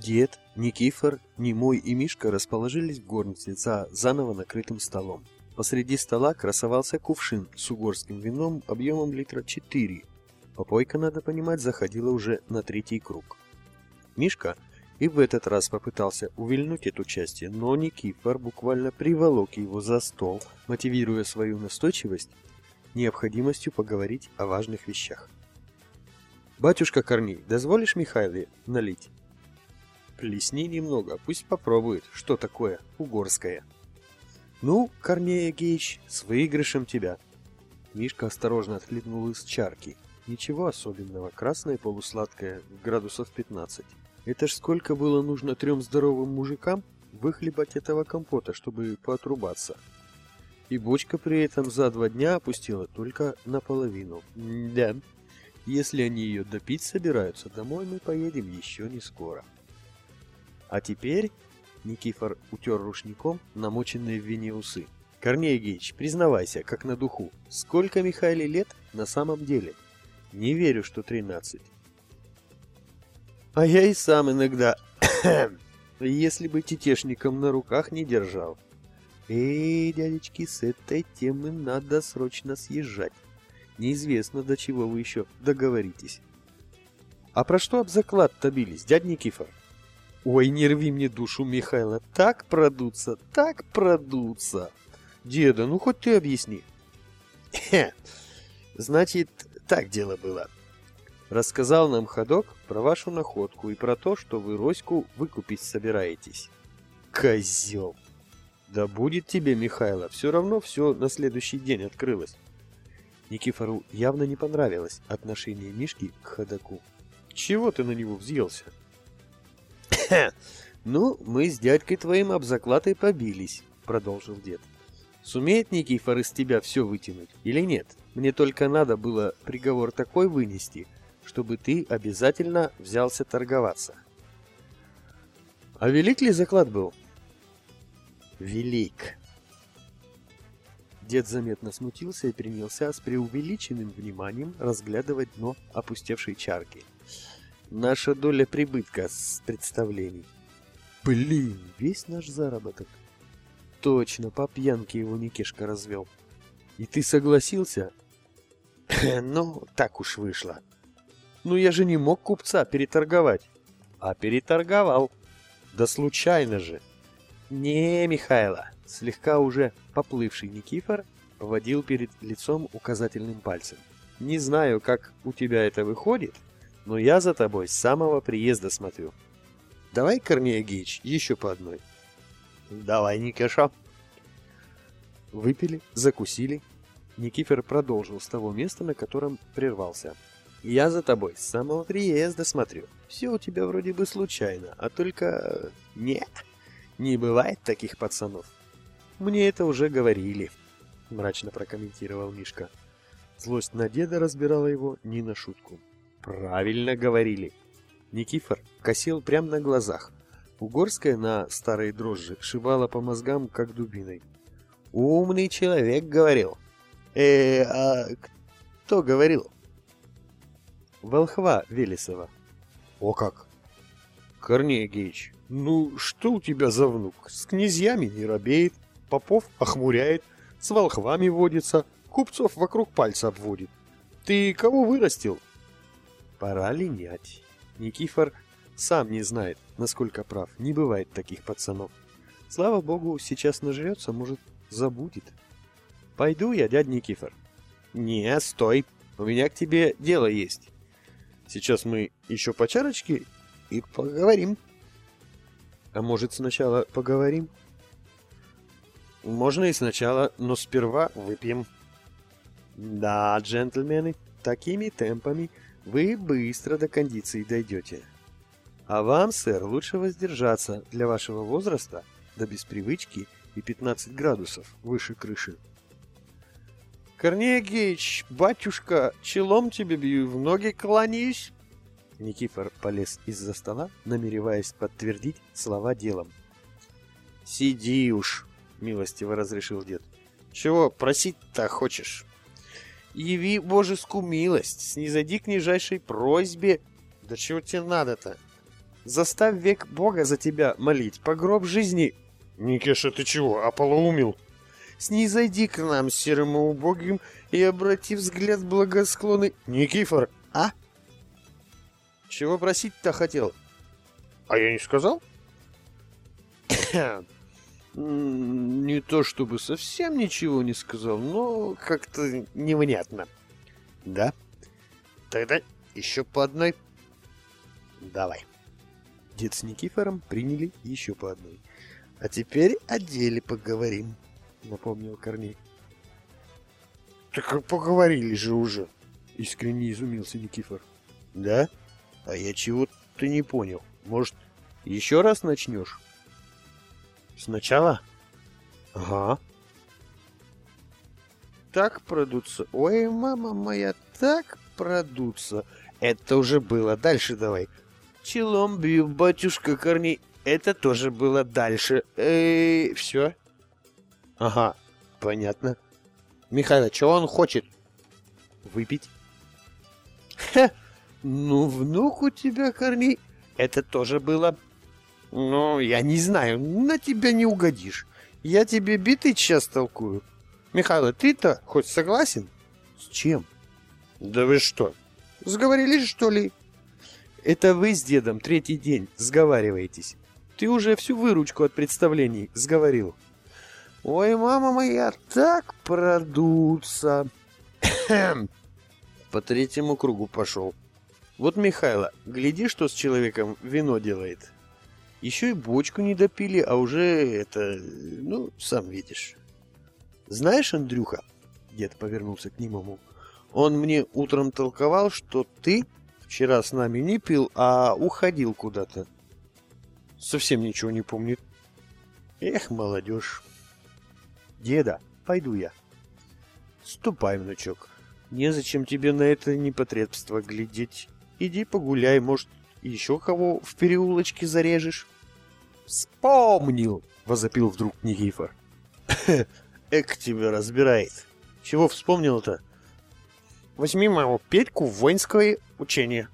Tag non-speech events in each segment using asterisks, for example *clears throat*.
Дед, Никифор, Немой и Мишка расположились в горнице за заново накрытым столом. Посреди стола красовался кувшин с угорским вином объемом литра 4. Попойка, надо понимать, заходила уже на третий круг. Мишка и в этот раз попытался увильнуть от участия, но Никифор буквально приволок его за стол, мотивируя свою настойчивость необходимостью поговорить о важных вещах. «Батюшка Корней, дозволишь Михайле налить?» Плесни немного, пусть попробует, что такое угорское. Ну, Корней Агеич, с выигрышем тебя. Мишка осторожно отхлебнул из чарки. Ничего особенного, красное полусладкое, градусов 15. Это ж сколько было нужно трем здоровым мужикам выхлебать этого компота, чтобы поотрубаться. И бочка при этом за два дня опустила только наполовину. Да, если они ее допить собираются, домой мы поедем еще не скоро. А теперь Никифор утер рушником намоченные в вине усы. Корней Геич, признавайся, как на духу, сколько Михаиле лет на самом деле? Не верю, что тринадцать. А я и сам иногда, *coughs* если бы тетешником на руках не держал. Эй, дядечки, с этой темы надо срочно съезжать. Неизвестно, до чего вы еще договоритесь. А про что об заклад-то бились, дядь Никифор? Ой, не рви мне душу, Михайло, так продуться, так продуться. Деда, ну хоть ты объясни. Значит, так дело было. Рассказал нам ходок про вашу находку и про то, что вы Роську выкупить собираетесь. Козел! Да будет тебе, Михайло, все равно все на следующий день открылось. Никифору явно не понравилось отношение Мишки к ходоку. Чего ты на него взъелся? *laughs* «Ну, мы с дядькой твоим об заклад и побились», — продолжил дед. «Сумеет Никифор из тебя все вытянуть или нет? Мне только надо было приговор такой вынести, чтобы ты обязательно взялся торговаться». «А велик ли заклад был?» «Велик». Дед заметно смутился и принялся с преувеличенным вниманием разглядывать дно опустевшей чарки. Наша доля прибытка с представлений. Блин, весь наш заработок. Точно, по пьянке его Никишка развел. И ты согласился? ну, так уж вышло. Ну, я же не мог купца переторговать. А переторговал. Да случайно же. Не, Михайло, слегка уже поплывший Никифор поводил перед лицом указательным пальцем. Не знаю, как у тебя это выходит, но я за тобой с самого приезда смотрю. Давай, Корней Геич, еще по одной. Давай, Никиша. Выпили, закусили. Никифор продолжил с того места, на котором прервался. Я за тобой с самого приезда смотрю. Все у тебя вроде бы случайно, а только... Нет, не бывает таких пацанов. Мне это уже говорили, мрачно прокомментировал Мишка. Злость на деда разбирала его не на шутку. Правильно говорили. Никифор косил прямо на глазах. Угорская на старой дрожжи шивала по мозгам, как дубиной. «Умный человек говорил». «Э, а кто говорил?» «Волхва Велесова». «О как!» «Корней Геич, ну что у тебя за внук? С князьями не робеет, попов охмуряет, с волхвами водится, купцов вокруг пальца обводит. Ты кого вырастил?» Пора линять. Никифор сам не знает, насколько прав. Не бывает таких пацанов. Слава богу, сейчас нажрется, может, забудет. Пойду я, дядь Никифор. Не, стой. У меня к тебе дело есть. Сейчас мы еще по чарочке и поговорим. А может, сначала поговорим? Можно и сначала, но сперва выпьем. Да, джентльмены, такими темпами вы быстро до кондиции дойдете. А вам, сэр, лучше воздержаться для вашего возраста до беспривычки и 15 градусов выше крыши. Корней Геич, батюшка, челом тебе бью, в ноги кланяюсь. Никифор полез из-за стола, намереваясь подтвердить слова делом. «Сиди уж», — милостиво разрешил дед. «Чего просить-то хочешь?» Яви божескую милость, снизойди к нижайшей просьбе. Да чего тебе надо-то? Заставь век Бога за тебя молить, по гроб жизни. Никиша, ты чего, ополоумил? Снизойди к нам, серым и убогим, и обрати взгляд благосклонный. Никифор, а? Чего просить-то хотел? А я не сказал? *coughs* Не то чтобы совсем ничего не сказал, но как-то невнятно. Да? Тогда еще по одной. Давай. Дед с Никифором приняли еще по одной. А теперь о деле поговорим, напомнил Корней. Так поговорили же уже, искренне изумился Никифор. Да? А я чего-то не понял. Может, еще раз начнешь? Сначала? Ага. Так продуться. Ой, мама моя, так продуться. Это уже было. Дальше давай. Челом бью, батюшка Корней. Это тоже было дальше. Эй, все? Ага, понятно. Михаил, чего он хочет? Выпить. Ха! Ну, внук у тебя, Корней, это тоже было. Ну, я не знаю, на тебя не угодишь. Я тебе битый час толкую. Михаил, ты-то хоть согласен? С чем? Да вы что, сговорились, что ли? Это вы с дедом третий день сговариваетесь. Ты уже всю выручку от представлений сговорил. Ой, мама моя, так продутся. По третьему кругу пошел. Вот Михайло, гляди, что с человеком вино делает. Еще и бочку не допили, а уже это... Ну, сам видишь. Знаешь, Андрюха, дед повернулся к немому, он мне утром толковал, что ты вчера с нами не пил, а уходил куда-то. Совсем ничего не помнит. Эх, молодежь. Деда, пойду я. Ступай, внучок. Незачем тебе на это непотребство глядеть. Иди погуляй, может, еще кого в переулочке зарежешь. Вспомнил, возопил вдруг Никифор. *laughs* Эк тебя разбирает. Чего вспомнил-то? Возьми моего Петьку в воинское учение.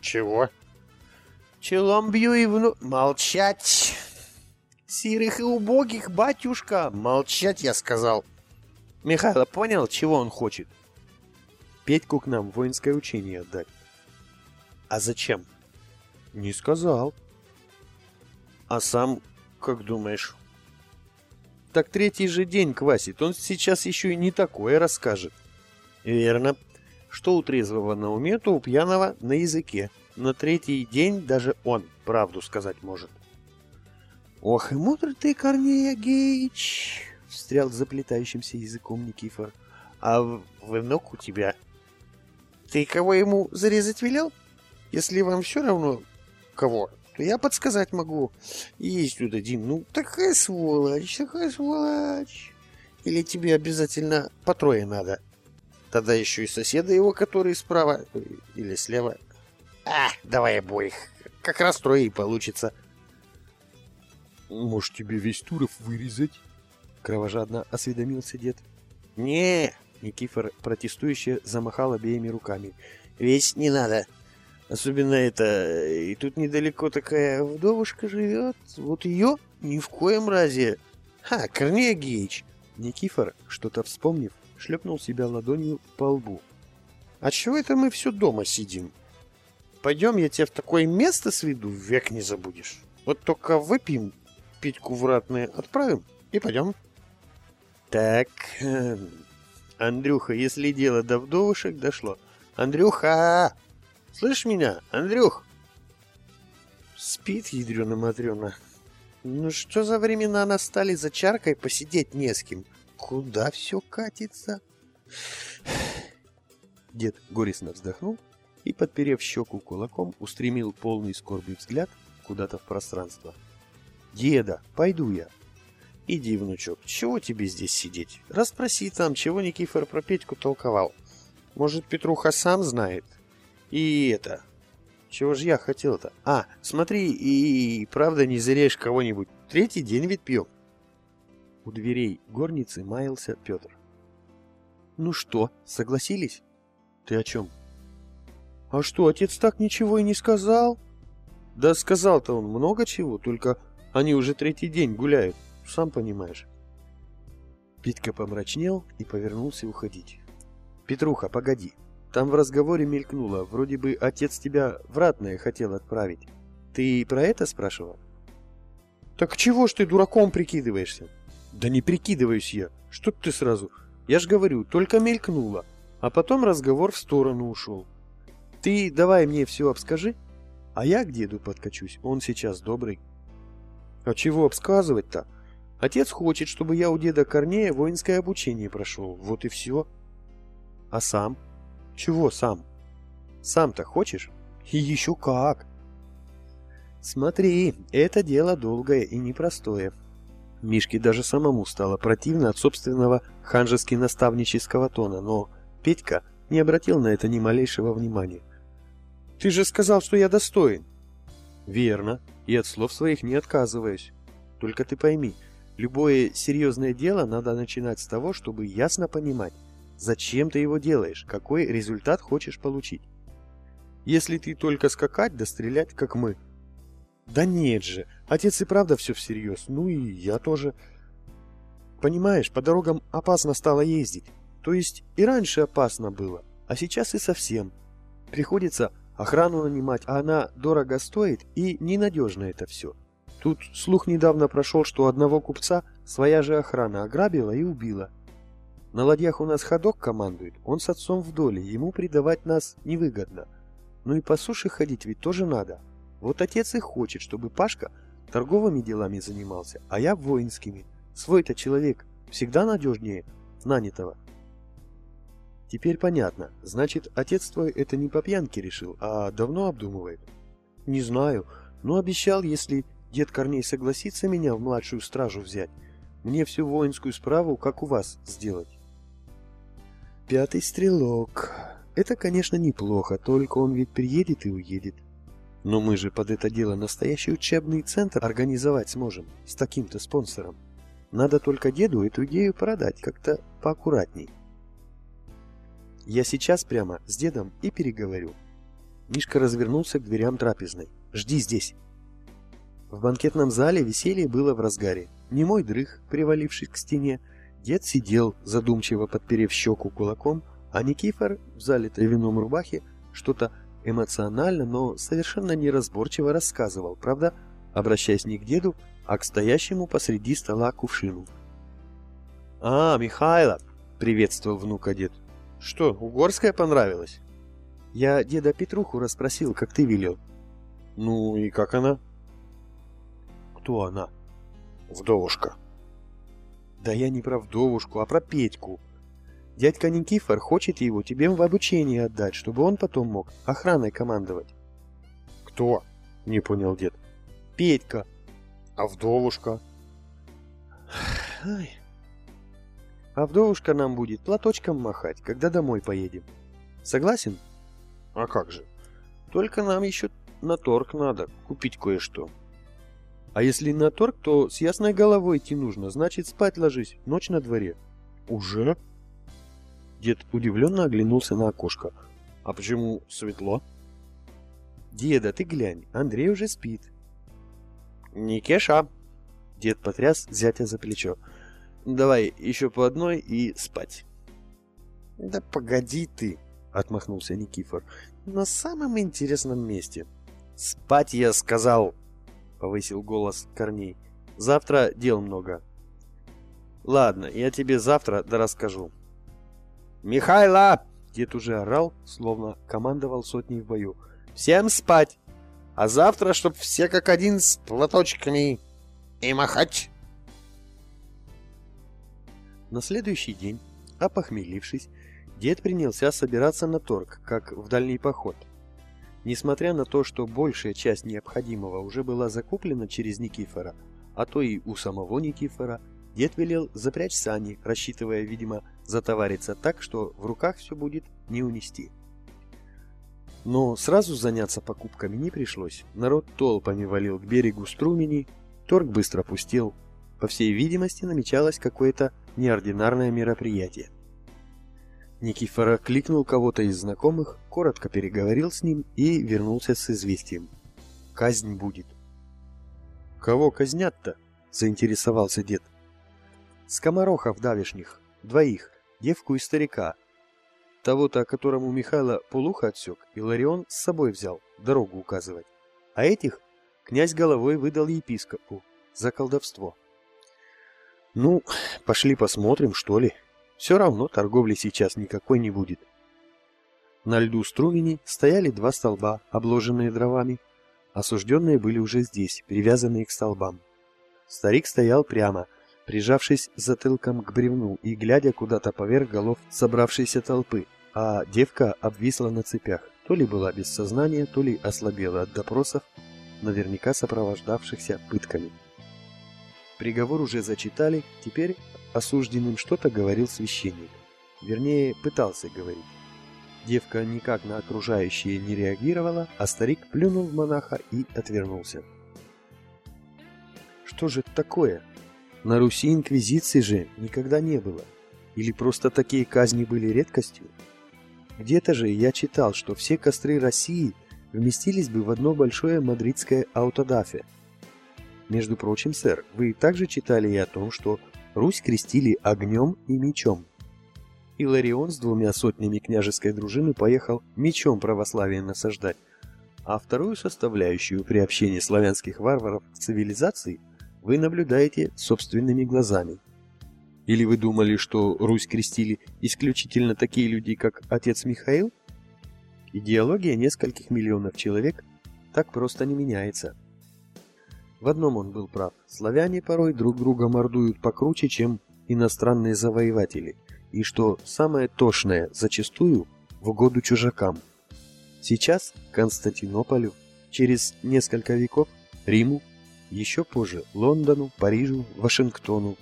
Чего? Челом бью и вну... Молчать! Сирых и убогих, батюшка! Молчать, я сказал. Михайло понял, чего он хочет? Петьку к нам в воинское учение отдать. А зачем? Не сказал. А сам, как думаешь? Так третий же день квасит, он сейчас еще и не такое расскажет. Верно. Что у трезвого на уме, то у пьяного на языке. На третий день даже он правду сказать может. Ох, и мудрый ты, Корнея Геич, встрял заплетающимся языком Никифор. А внук у тебя... Ты кого ему зарезать велел? Если вам все равно кого, то я подсказать могу. Есть тут один, ну, такая сволочь, такая сволочь. Или тебе обязательно по трое надо? Тогда еще и соседа его, который справа или слева. А, давай обоих. Как раз трое и получится. Может, тебе весь Туров вырезать? Кровожадно осведомился дед. Не, Никифор протестующе замахал обеими руками. Весь не надо. Особенно это... И тут недалеко такая вдовушка живет. Вот ее ни в коем разе. Ха, Корнея Геич. Никифор, что-то вспомнив, шлепнул себя ладонью по лбу. А чего это мы все дома сидим? Пойдем, я тебя в такое место сведу, век не забудешь. Вот только выпьем, Питьку в отправим и пойдем. Так, эм, Андрюха, если дело до вдовушек дошло. Андрюха! Слышь меня, Андрюх? Спит ядрена-матрена. Ну что за времена настали за чаркой посидеть не с кем? Куда все катится? Дед горестно вздохнул и, подперев щеку кулаком, устремил полный скорби взгляд куда-то в пространство. «Деда, пойду я». «Иди, внучок, чего тебе здесь сидеть? Расспроси там, чего Никифор про Петьку толковал. Может, Петруха сам знает?» И это... Чего же я хотел-то? А, смотри, и, правда не зреешь кого-нибудь. Третий день ведь пьем. У дверей горницы маялся Петр. Ну что, согласились? Ты о чем? А что, отец так ничего и не сказал? Да сказал-то он много чего, только они уже третий день гуляют, сам понимаешь. Питка помрачнел и повернулся уходить. «Петруха, погоди. Там в разговоре мелькнуло, вроде бы отец тебя в ратное хотел отправить. Ты про это спрашивал?» «Так чего ж ты дураком прикидываешься?» «Да не прикидываюсь я. Что ты сразу? Я ж говорю, только мелькнуло. А потом разговор в сторону ушел. Ты давай мне все обскажи, а я к деду подкачусь, он сейчас добрый. А чего обсказывать-то? Отец хочет, чтобы я у деда Корнея воинское обучение прошел, вот и все. А сам? Чего сам? Сам-то хочешь? И еще как! Смотри, это дело долгое и непростое. Мишке даже самому стало противно от собственного ханжески-наставнического тона, но Петька не обратил на это ни малейшего внимания. «Ты же сказал, что я достоин!» «Верно, и от слов своих не отказываюсь. Только ты пойми, любое серьезное дело надо начинать с того, чтобы ясно понимать, зачем ты его делаешь, какой результат хочешь получить. Если ты только скакать да стрелять, как мы, да нет же, отец и правда все всерьез, ну и я тоже. Понимаешь, по дорогам опасно стало ездить. То есть и раньше опасно было, а сейчас и совсем. Приходится охрану нанимать, а она дорого стоит и ненадежно это все. Тут слух недавно прошел, что одного купца своя же охрана ограбила и убила. На ладьях у нас ходок командует, он с отцом в доле, ему предавать нас невыгодно. Ну и по суше ходить ведь тоже надо, вот отец и хочет, чтобы Пашка торговыми делами занимался, а я воинскими. Свой-то человек всегда надежнее нанятого. Теперь понятно. Значит, отец твой это не по пьянке решил, а давно обдумывает? Не знаю, но обещал, если дед Корней согласится меня в младшую стражу взять, мне всю воинскую справу, как у вас, сделать. Пятый стрелок. Это, конечно, неплохо, только он ведь приедет и уедет. Но мы же под это дело настоящий учебный центр организовать сможем с таким-то спонсором. Надо только деду эту идею продать как-то поаккуратней. Я сейчас прямо с дедом и переговорю. Мишка развернулся к дверям трапезной. «Жди здесь!» В банкетном зале веселье было в разгаре. Немой дрых, привалившись к стене, дед сидел, задумчиво подперев щеку кулаком, а Никифор в залитой вином рубахе что-то эмоционально, но совершенно неразборчиво рассказывал, правда, обращаясь не к деду, а к стоящему посреди стола кувшину. «А, Михайло!» — приветствовал внука дед. «Что, угорская понравилась?» «Я деда Петруху расспросил, как ты велел». «Ну и как она?» «Кто она?» «Вдовушка». «Да я не про вдовушку, а про Петьку. Дядька Никифор хочет его тебе в обучение отдать, чтобы он потом мог охраной командовать. Кто? Не понял дед. Петька. А вдовушка? Ай. А вдовушка нам будет платочком махать, когда домой поедем. Согласен? А как же? Только нам еще на торг надо купить кое-что. А если на торг, то с ясной головой идти нужно, значит спать ложись, ночь на дворе. Уже? Дед удивленно оглянулся на окошко. «А почему светло?» «Деда, ты глянь, Андрей уже спит». «Никеша!» Дед потряс зятя за плечо. «Давай еще по одной и спать». «Да погоди ты!» — отмахнулся Никифор. «На самом интересном месте». «Спать я сказал!» — повысил голос Корней. «Завтра дел много». «Ладно, я тебе завтра да расскажу. «Михайло!» Дед уже орал, словно командовал сотней в бою. «Всем спать! А завтра, чтоб все как один с платочками и махать!» На следующий день, опохмелившись, дед принялся собираться на торг, как в дальний поход. Несмотря на то, что большая часть необходимого уже была закуплена через Никифора, а то и у самого Никифора, Дед велел запрячь сани, рассчитывая, видимо, затовариться так, что в руках все будет не унести. Но сразу заняться покупками не пришлось. Народ толпами валил к берегу струмени, торг быстро пустел. По всей видимости, намечалось какое-то неординарное мероприятие. Никифора кликнул кого-то из знакомых, коротко переговорил с ним и вернулся с известием. казнь будет. Кого казнят-то? Заинтересовался дед. Скоморохов давишних, двоих, девку и старика. Того-то, которому Михайло полуха отсек, Иларион с собой взял, дорогу указывать. А этих князь головой выдал епископу за колдовство. Ну, пошли посмотрим, что ли. Все равно торговли сейчас никакой не будет. На льду струмени стояли два столба, обложенные дровами. Осужденные были уже здесь, привязанные к столбам. Старик стоял прямо, прижавшись затылком к бревну и глядя куда-то поверх голов собравшейся толпы, а девка обвисла на цепях, то ли была без сознания, то ли ослабела от допросов, наверняка сопровождавшихся пытками. Приговор уже зачитали, теперь осужденным что-то говорил священник. Вернее, пытался говорить. Девка никак на окружающие не реагировала, а старик плюнул в монаха и отвернулся. Что же это такое? На Руси инквизиции же никогда не было. Или просто такие казни были редкостью? Где-то же я читал, что все костры России вместились бы в одно большое мадридское аутодафе. Между прочим, сэр, вы также читали и о том, что Русь крестили огнем и мечом. Иларион с двумя сотнями княжеской дружины поехал мечом православия насаждать, а вторую составляющую приобщения славянских варваров к цивилизации вы наблюдаете собственными глазами. Или вы думали, что Русь крестили исключительно такие люди, как отец Михаил? Идеология нескольких миллионов человек так просто не меняется. В одном он был прав. Славяне порой друг друга мордуют покруче, чем иностранные завоеватели – и что самое тошное, зачастую в угоду чужакам. Сейчас Константинополю, через несколько веков Риму, еще позже Лондону, Парижу, Вашингтону.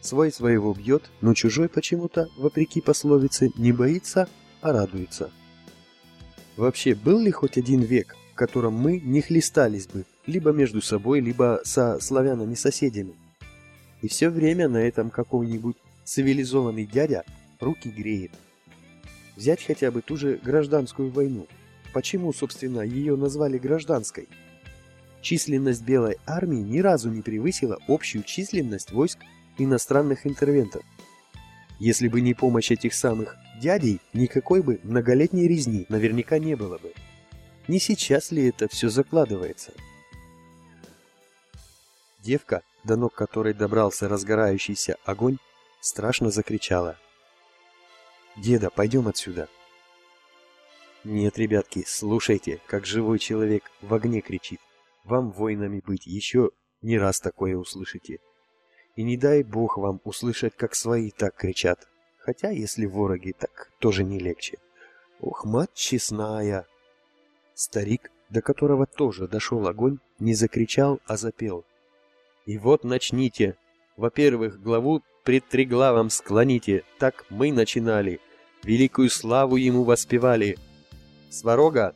Свой своего бьет, но чужой почему-то, вопреки пословице, не боится, а радуется. Вообще, был ли хоть один век, в котором мы не хлестались бы, либо между собой, либо со славянами-соседями? И все время на этом каком-нибудь цивилизованный дядя руки греет. Взять хотя бы ту же гражданскую войну. Почему, собственно, ее назвали гражданской? Численность Белой армии ни разу не превысила общую численность войск иностранных интервентов. Если бы не помощь этих самых дядей, никакой бы многолетней резни наверняка не было бы. Не сейчас ли это все закладывается? Девка, до ног которой добрался разгорающийся огонь, страшно закричала. «Деда, пойдем отсюда!» «Нет, ребятки, слушайте, как живой человек в огне кричит. Вам воинами быть, еще не раз такое услышите. И не дай бог вам услышать, как свои так кричат. Хотя, если вороги, так тоже не легче. Ох, мать честная!» Старик, до которого тоже дошел огонь, не закричал, а запел. «И вот начните. Во-первых, главу пред Триглавом склоните, так мы начинали, великую славу ему воспевали. Сварога,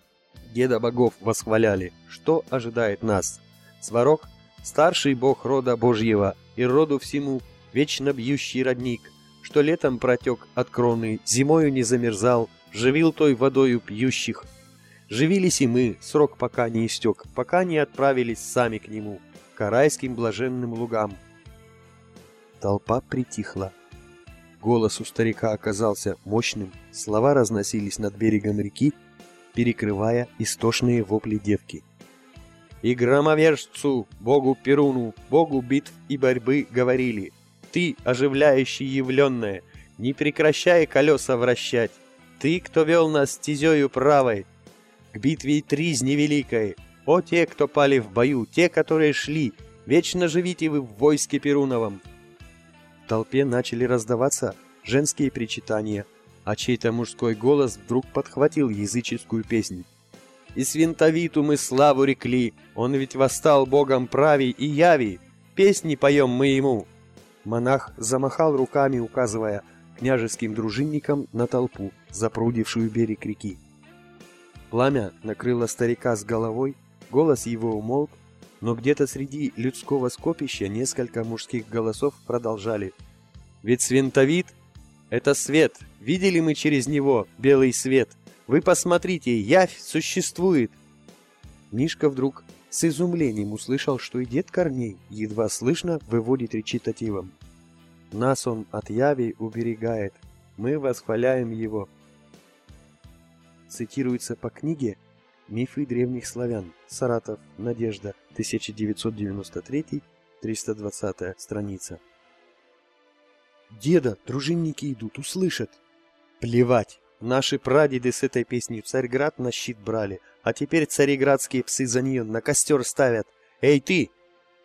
деда богов восхваляли, что ожидает нас? Сварог — старший бог рода Божьего и роду всему вечно бьющий родник, что летом протек от кроны, зимою не замерзал, живил той водою пьющих. Живились и мы, срок пока не истек, пока не отправились сами к нему, к арайским блаженным лугам. Толпа притихла. Голос у старика оказался мощным, слова разносились над берегом реки, перекрывая истошные вопли девки. «И громовержцу, богу Перуну, богу битв и борьбы говорили, ты, оживляющий явленное, не прекращай колеса вращать, ты, кто вел нас стезею правой, к битве тризни великой, о те, кто пали в бою, те, которые шли, вечно живите вы в войске Перуновом, в толпе начали раздаваться женские причитания, а чей-то мужской голос вдруг подхватил языческую песню. «И свинтовиту мы славу рекли, он ведь восстал богом прави и яви, песни поем мы ему!» Монах замахал руками, указывая княжеским дружинникам на толпу, запрудившую берег реки. Пламя накрыло старика с головой, голос его умолк, но где-то среди людского скопища несколько мужских голосов продолжали. «Ведь свинтовид — это свет. Видели мы через него белый свет. Вы посмотрите, явь существует!» Мишка вдруг с изумлением услышал, что и дед Корней едва слышно выводит речитативом. «Нас он от яви уберегает, мы восхваляем его». Цитируется по книге «Мифы древних славян. Саратов. Надежда. 1993. 320 страница». «Деда, дружинники идут, услышат!» «Плевать! Наши прадеды с этой песней Царьград на щит брали, а теперь цареградские псы за нее на костер ставят. Эй ты!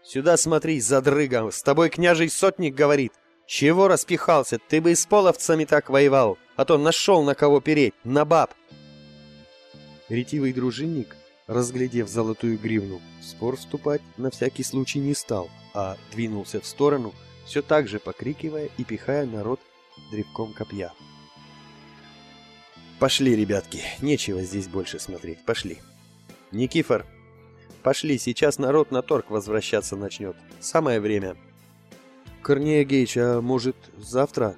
Сюда смотри, задрыга, с тобой княжий сотник говорит. Чего распихался? Ты бы и с половцами так воевал, а то нашел на кого переть, на баб. Ретивый дружинник, разглядев золотую гривну, в спор вступать на всякий случай не стал, а двинулся в сторону, все так же покрикивая и пихая народ древком копья. Пошли, ребятки, нечего здесь больше смотреть, пошли. Никифор, пошли, сейчас народ на торг возвращаться начнет. Самое время. Корнея Гейч, а может, завтра?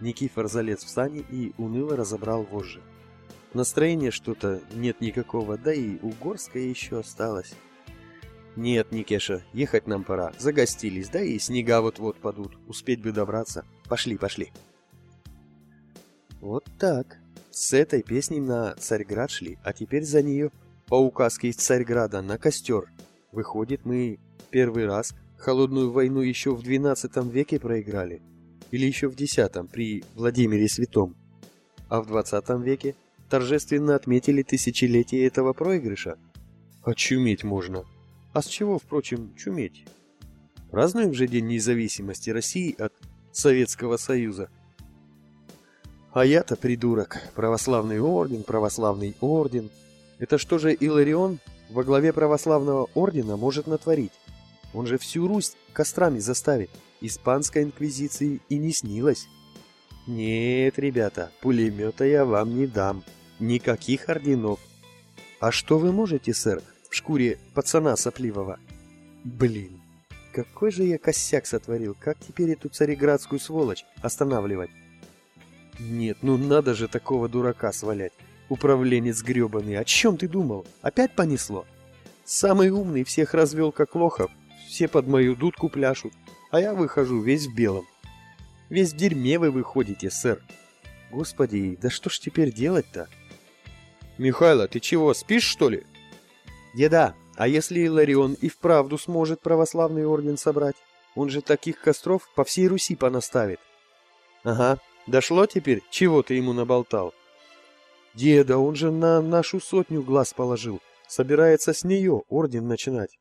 Никифор залез в сани и уныло разобрал вожжи. Настроения что-то нет никакого, да и Угорская еще осталось. Нет, Никеша, ехать нам пора. Загостились, да и снега вот-вот падут. Успеть бы добраться. Пошли, пошли. Вот так. С этой песней на Царьград шли, а теперь за нее, по указке из Царьграда, на костер. Выходит, мы первый раз холодную войну еще в XII веке проиграли. Или еще в X, при Владимире Святом. А в XX веке торжественно отметили тысячелетие этого проигрыша. Очуметь можно. А с чего, впрочем, чуметь? Празднуем же День независимости России от Советского Союза – а я-то придурок. Православный орден, православный орден. Это что же Иларион во главе православного ордена может натворить? Он же всю Русь кострами заставит. Испанской инквизиции и не снилось. Нет, ребята, пулемета я вам не дам. Никаких орденов. А что вы можете, сэр, в шкуре пацана сопливого? Блин, какой же я косяк сотворил. Как теперь эту цареградскую сволочь останавливать? Нет, ну надо же такого дурака свалять. Управленец гребаный, о чем ты думал? Опять понесло? Самый умный всех развел как лохов. Все под мою дудку пляшут, а я выхожу весь в белом. Весь в дерьме вы выходите, сэр. Господи, да что ж теперь делать-то? Михайло, ты чего, спишь, что ли? Деда, а если Иларион и вправду сможет православный орден собрать? Он же таких костров по всей Руси понаставит. Ага, Дошло теперь, чего ты ему наболтал? Деда, он же на нашу сотню глаз положил. Собирается с нее орден начинать.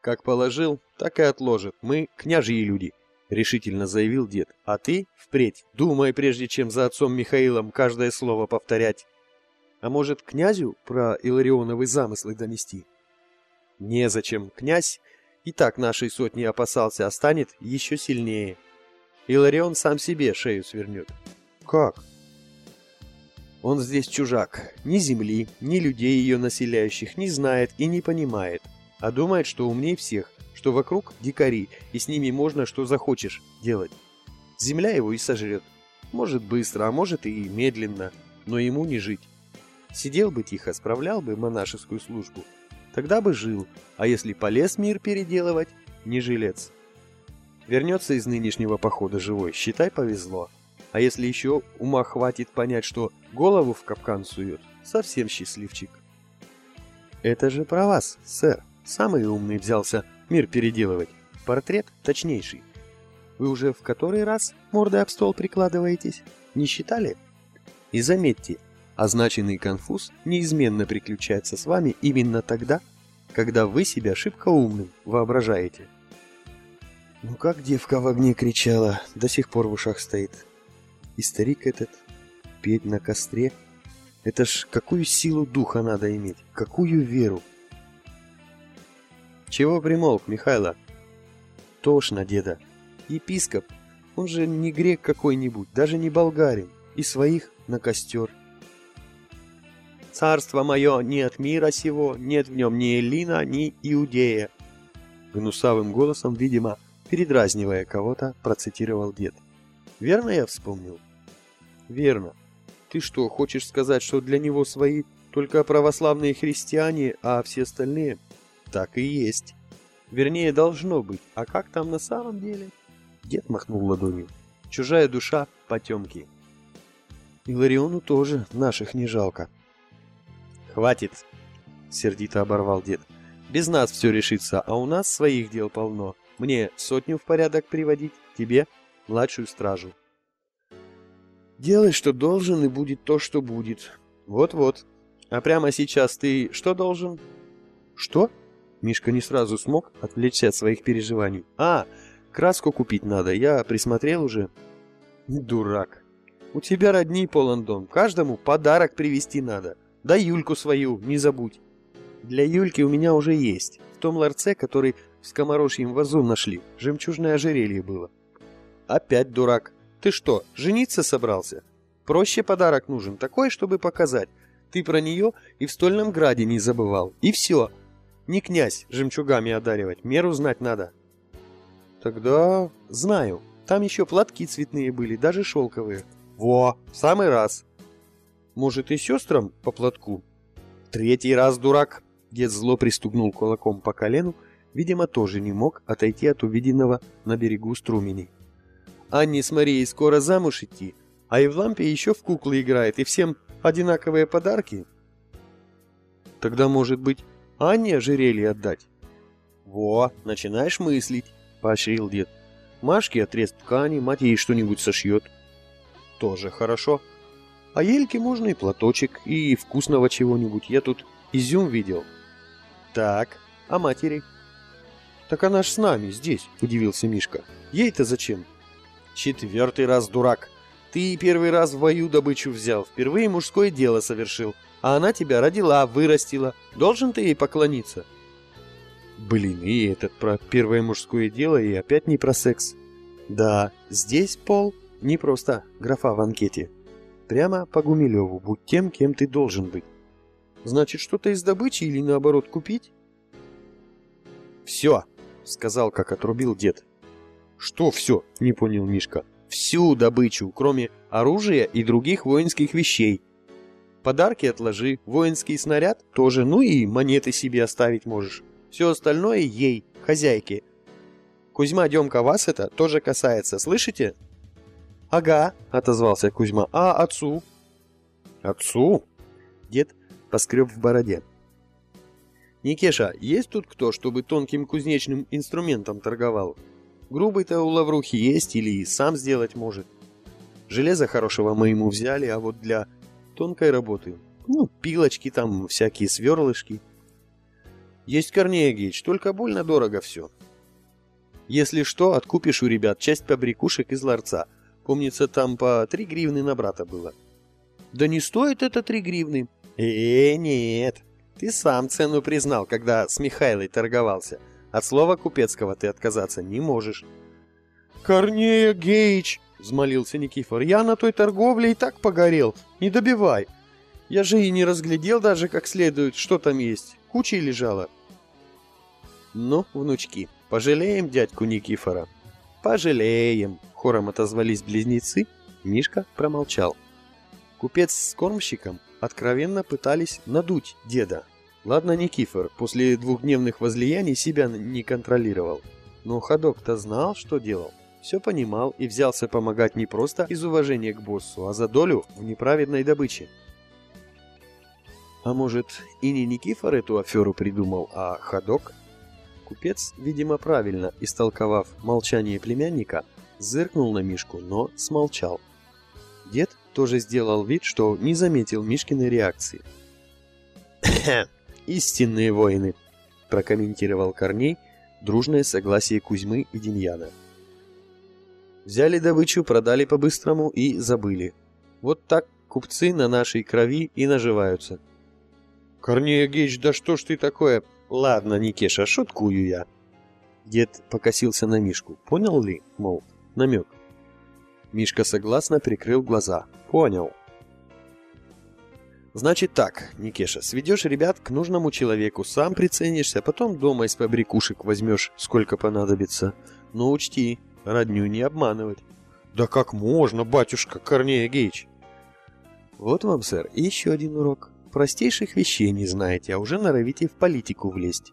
Как положил, так и отложит. Мы княжьи люди, решительно заявил дед. А ты впредь думай, прежде чем за отцом Михаилом каждое слово повторять. А может, князю про Иларионовы замыслы донести? Незачем. Князь и так нашей сотни опасался, а станет еще сильнее. Иларион сам себе шею свернет. Как? Он здесь чужак. Ни земли, ни людей ее населяющих не знает и не понимает. А думает, что умнее всех, что вокруг дикари, и с ними можно что захочешь делать. Земля его и сожрет. Может быстро, а может и медленно, но ему не жить. Сидел бы тихо, справлял бы монашескую службу. Тогда бы жил, а если полез мир переделывать, не жилец. Вернется из нынешнего похода живой, считай, повезло. А если еще ума хватит понять, что голову в капкан сует, совсем счастливчик. Это же про вас, сэр. Самый умный взялся мир переделывать. Портрет точнейший. Вы уже в который раз мордой об стол прикладываетесь? Не считали? И заметьте, означенный конфуз неизменно приключается с вами именно тогда, когда вы себя шибко умным воображаете. Ну как девка в огне кричала, до сих пор в ушах стоит. И старик этот, петь на костре. Это ж какую силу духа надо иметь, какую веру. Чего примолк, Михайло? Тошно, деда. Епископ, он же не грек какой-нибудь, даже не болгарин. И своих на костер. Царство мое не от мира сего, нет в нем ни Элина, ни Иудея. Гнусавым голосом, видимо, передразнивая кого-то, процитировал дед. «Верно я вспомнил?» «Верно. Ты что, хочешь сказать, что для него свои Только православные христиане, а все остальные так и есть. Вернее, должно быть. А как там на самом деле? Дед махнул ладонью. Чужая душа — потемки. И Лариону тоже наших не жалко. Хватит, сердито оборвал дед. Без нас все решится, а у нас своих дел полно. Мне сотню в порядок приводить, тебе младшую стражу. Делай, что должен, и будет то, что будет. Вот-вот. А прямо сейчас ты что должен? Что? Мишка не сразу смог отвлечься от своих переживаний. А, краску купить надо, я присмотрел уже. Дурак. У тебя родни полон дом, каждому подарок привезти надо. Да Юльку свою, не забудь. Для Юльки у меня уже есть. В том ларце, который в скоморожьем вазу нашли, жемчужное ожерелье было. Опять дурак. Ты что, жениться собрался? Проще подарок нужен, такой, чтобы показать. Ты про нее и в Стольном Граде не забывал. И все. Не князь жемчугами одаривать, меру знать надо. Тогда знаю. Там еще платки цветные были, даже шелковые. Во, в самый раз. Может и сестрам по платку? Третий раз, дурак. Дед зло пристугнул кулаком по колену, видимо, тоже не мог отойти от увиденного на берегу струмени. Анне с Марией скоро замуж идти, а лампе еще в куклы играет, и всем одинаковые подарки. Тогда, может быть, Анне ожерелье отдать? Во, начинаешь мыслить, поощрил дед. Машке отрез ткани, мать ей что-нибудь сошьет. Тоже хорошо. А Ельке можно и платочек, и вкусного чего-нибудь. Я тут изюм видел. Так, а матери? Так она ж с нами, здесь, удивился Мишка. Ей-то зачем? Четвертый раз дурак. Ты первый раз в бою добычу взял, впервые мужское дело совершил, а она тебя родила, вырастила. Должен ты ей поклониться. Блин, и этот про первое мужское дело, и опять не про секс. Да, здесь, Пол, не просто графа в анкете. Прямо по Гумилеву, будь тем, кем ты должен быть. Значит, что-то из добычи или наоборот купить? Все, сказал, как отрубил дед. Что все? Не понял Мишка. Всю добычу, кроме оружия и других воинских вещей. Подарки отложи, воинский снаряд тоже, ну и монеты себе оставить можешь. Все остальное ей, хозяйке. Кузьма, Демка, вас это тоже касается, слышите? Ага, отозвался Кузьма. А отцу? Отцу? Дед поскреб в бороде. Никеша, есть тут кто, чтобы тонким кузнечным инструментом торговал? Грубый-то у Лаврухи есть или сам сделать может. Железо хорошего мы ему взяли, а вот для тонкой работы, ну, пилочки там, всякие сверлышки. Есть Корнея Геич, только больно дорого все. Если что, откупишь у ребят часть побрякушек из ларца. Помнится, там по три гривны на брата было. Да не стоит это три гривны. Э, нет. Ты сам цену признал, когда с Михайлой торговался. От слова купецкого ты отказаться не можешь. «Корнея Гейч!» — взмолился Никифор. «Я на той торговле и так погорел. Не добивай. Я же и не разглядел даже как следует, что там есть. Кучей лежало». «Ну, внучки, пожалеем дядьку Никифора». «Пожалеем», — хором отозвались близнецы. Мишка промолчал. Купец с кормщиком откровенно пытались надуть деда. Ладно, Никифор после двухдневных возлияний себя не контролировал. Но ходок-то знал, что делал. Все понимал и взялся помогать не просто из уважения к боссу, а за долю в неправедной добыче. А может, и не Никифор эту аферу придумал, а ходок? Купец, видимо, правильно истолковав молчание племянника, зыркнул на Мишку, но смолчал. Дед тоже сделал вид, что не заметил Мишкиной реакции. «Истинные воины», – прокомментировал Корней дружное согласие Кузьмы и Демьяна. Взяли добычу, продали по-быстрому и забыли. Вот так купцы на нашей крови и наживаются. Корней Геич, да что ж ты такое? Ладно, Никеша, шуткую я. Дед покосился на Мишку. Понял ли, мол, намек? Мишка согласно прикрыл глаза. Понял. Значит так, Никеша, сведешь ребят к нужному человеку, сам приценишься, потом дома из побрякушек возьмешь, сколько понадобится. Но учти, родню не обманывать. Да как можно, батюшка Корнея Геич? Вот вам, сэр, еще один урок. Простейших вещей не знаете, а уже норовите в политику влезть.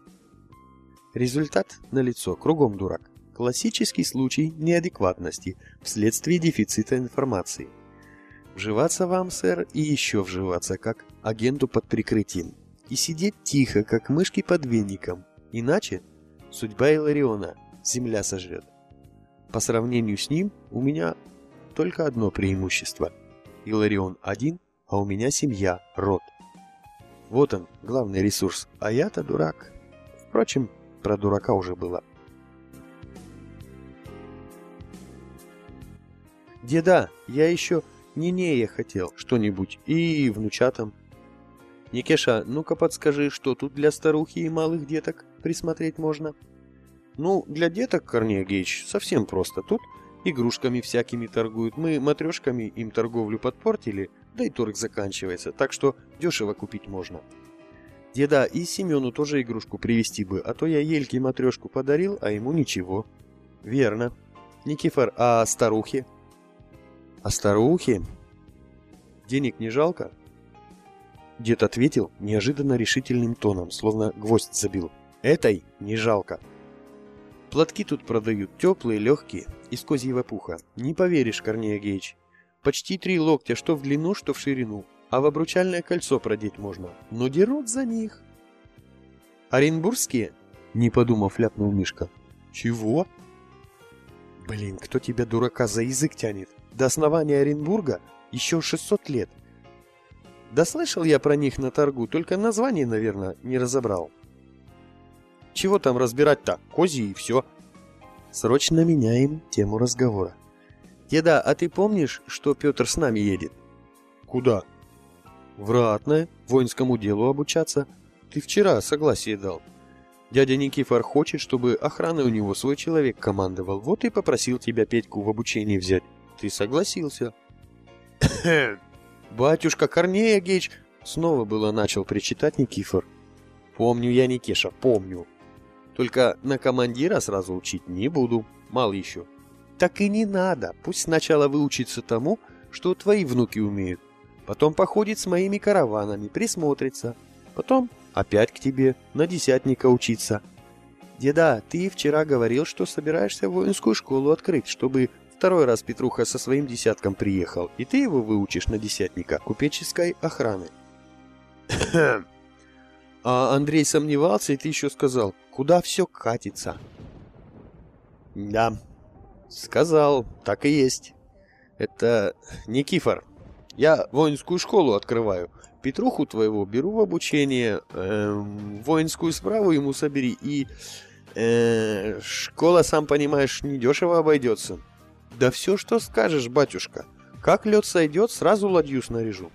Результат налицо, кругом дурак. Классический случай неадекватности вследствие дефицита информации. Вживаться вам, сэр, и еще вживаться, как агенту под прикрытием. И сидеть тихо, как мышки под веником. Иначе судьба Илариона земля сожрет. По сравнению с ним у меня только одно преимущество. Иларион один, а у меня семья, род. Вот он, главный ресурс, а я-то дурак. Впрочем, про дурака уже было. Деда, я еще Нинея хотел что-нибудь и внучатам. Никеша, ну-ка подскажи, что тут для старухи и малых деток присмотреть можно? Ну, для деток, Корнея Геич, совсем просто. Тут игрушками всякими торгуют. Мы матрешками им торговлю подпортили, да и торг заканчивается, так что дешево купить можно. Деда, и Семену тоже игрушку привезти бы, а то я Ельке матрешку подарил, а ему ничего. Верно. Никифор, а старухе? А старухе? Денег не жалко? Дед ответил неожиданно решительным тоном, словно гвоздь забил. Этой не жалко. Платки тут продают теплые, легкие, из козьего пуха. Не поверишь, Корнея Геич. Почти три локтя, что в длину, что в ширину. А в обручальное кольцо продеть можно. Но дерут за них. Оренбургские? Не подумав, ляпнул Мишка. Чего? Блин, кто тебя, дурака, за язык тянет? До основания Оренбурга еще 600 лет. Да слышал я про них на торгу, только название, наверное, не разобрал. Чего там разбирать-то? Козьи и все. Срочно меняем тему разговора. Деда, а ты помнишь, что Петр с нами едет? Куда? В Ратное, воинскому делу обучаться. Ты вчера согласие дал. Дядя Никифор хочет, чтобы охраной у него свой человек командовал. Вот и попросил тебя Петьку в обучение взять. Ты согласился. Батюшка Корнея Геич снова было начал причитать Никифор. Помню я, Никеша, помню. Только на командира сразу учить не буду, мало еще. Так и не надо, пусть сначала выучится тому, что твои внуки умеют. Потом походит с моими караванами, присмотрится. Потом опять к тебе, на десятника учиться. Деда, ты вчера говорил, что собираешься воинскую школу открыть, чтобы второй раз Петруха со своим десятком приехал, и ты его выучишь на десятника купеческой охраны. А Андрей сомневался, и ты еще сказал, куда все катится. Да, сказал, так и есть. Это Никифор. Я воинскую школу открываю. Петруху твоего беру в обучение, эм, воинскую справу ему собери и... Э, школа, сам понимаешь, недешево обойдется. Да все, что скажешь, батюшка. Как лед сойдет, сразу ладью снаряжу.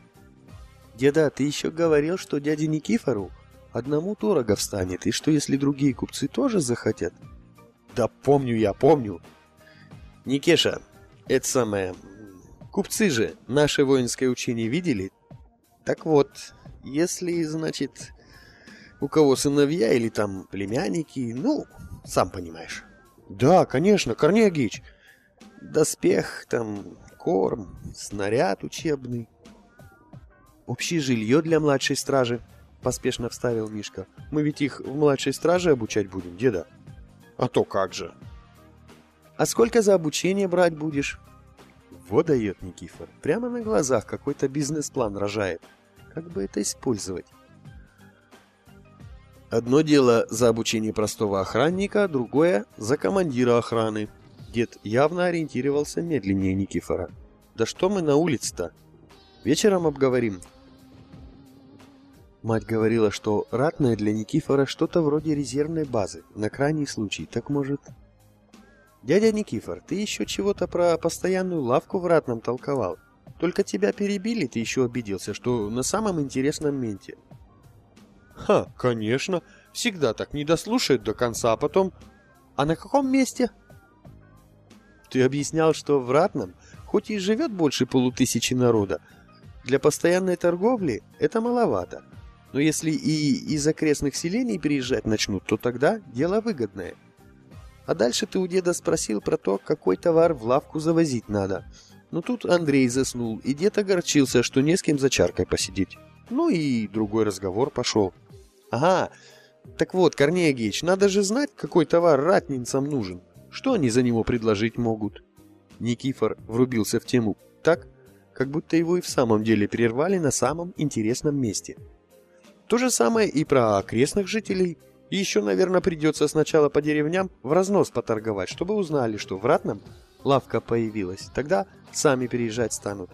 Деда, ты еще говорил, что дяде Никифору одному дорого встанет, и что если другие купцы тоже захотят? Да помню я, помню. Никеша, это самое... Купцы же наше воинское учение видели? Так вот, если, значит, у кого сыновья или там племянники, ну, сам понимаешь. Да, конечно, Корней Агеич. Доспех, там, корм, снаряд учебный. Общее жилье для младшей стражи, Поспешно вставил Мишка. Мы ведь их в младшей страже обучать будем, деда. А то как же. А сколько за обучение брать будешь? Вот дает Никифор. Прямо на глазах какой-то бизнес-план рожает. Как бы это использовать? Одно дело за обучение простого охранника, другое за командира охраны. Дед явно ориентировался медленнее Никифора. Да что мы на улице-то? Вечером обговорим. Мать говорила, что ратное для Никифора что-то вроде резервной базы, на крайний случай, так может... Дядя Никифор, ты еще чего-то про постоянную лавку в ратном толковал. Только тебя перебили, ты еще обиделся, что на самом интересном менте. Ха, конечно, всегда так не дослушают до конца, а потом... А на каком месте? Ты объяснял, что в ратном, хоть и живет больше полутысячи народа, для постоянной торговли это маловато. Но если и из окрестных селений приезжать начнут, то тогда дело выгодное. А дальше ты у деда спросил про то, какой товар в лавку завозить надо. Но тут Андрей заснул, и дед огорчился, что не с кем за чаркой посидеть. Ну и другой разговор пошел. Ага, так вот, Корнея Геич, надо же знать, какой товар ратницам нужен. Что они за него предложить могут? Никифор врубился в тему так, как будто его и в самом деле прервали на самом интересном месте. То же самое и про окрестных жителей. И еще, наверное, придется сначала по деревням в разнос поторговать, чтобы узнали, что в Ратном лавка появилась. Тогда сами переезжать станут.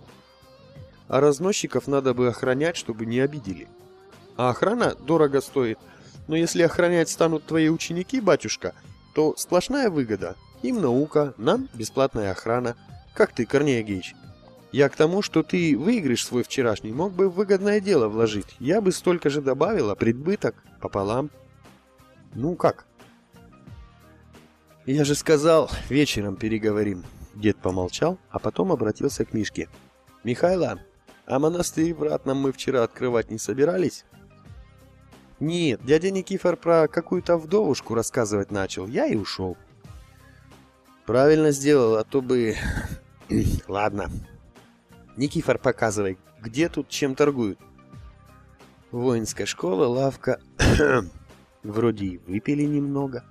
А разносчиков надо бы охранять, чтобы не обидели. А охрана дорого стоит. Но если охранять станут твои ученики, батюшка, то сплошная выгода. Им наука, нам бесплатная охрана. Как ты, Корнея Геич? Я к тому, что ты выигрыш свой вчерашний мог бы в выгодное дело вложить. Я бы столько же добавила, предбыток пополам. Ну как? Я же сказал, вечером переговорим. Дед помолчал, а потом обратился к Мишке. Михайло, а монастырь в Ратном мы вчера открывать не собирались? Нет, дядя Никифор про какую-то вдовушку рассказывать начал. Я и ушел. Правильно сделал, а то бы... *clears throat* Ладно. Никифор, показывай, где тут чем торгуют? Воинская школа, лавка... *clears throat* Вроде и выпили немного.